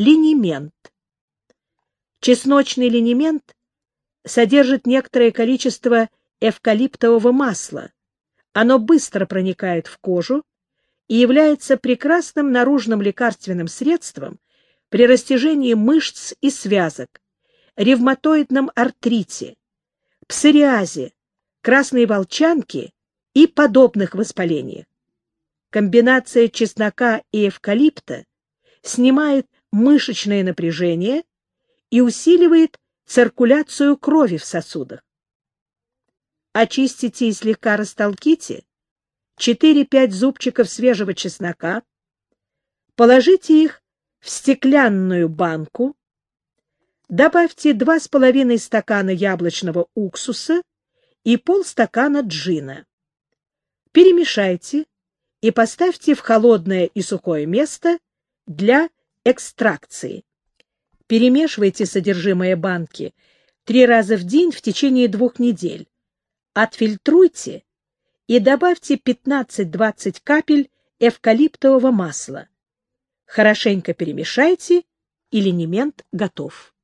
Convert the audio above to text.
линемент. Чесночный линемент содержит некоторое количество эвкалиптового масла. Оно быстро проникает в кожу и является прекрасным наружным лекарственным средством при растяжении мышц и связок, ревматоидном артрите, псориазе, красной волчанке и подобных воспалениях. Комбинация чеснока и эвкалипта снимает мышечное напряжение и усиливает циркуляцию крови в сосудах. Очистите и слегка растолките 4-5 зубчиков свежего чеснока, положите их в стеклянную банку, добавьте 2,5 стакана яблочного уксуса и полстакана джина. Перемешайте и поставьте в холодное и сухое место для экстракции. Перемешивайте содержимое банки три раза в день в течение двух недель. Отфильтруйте и добавьте 15-20 капель эвкалиптового масла. Хорошенько перемешайте, и линемент готов.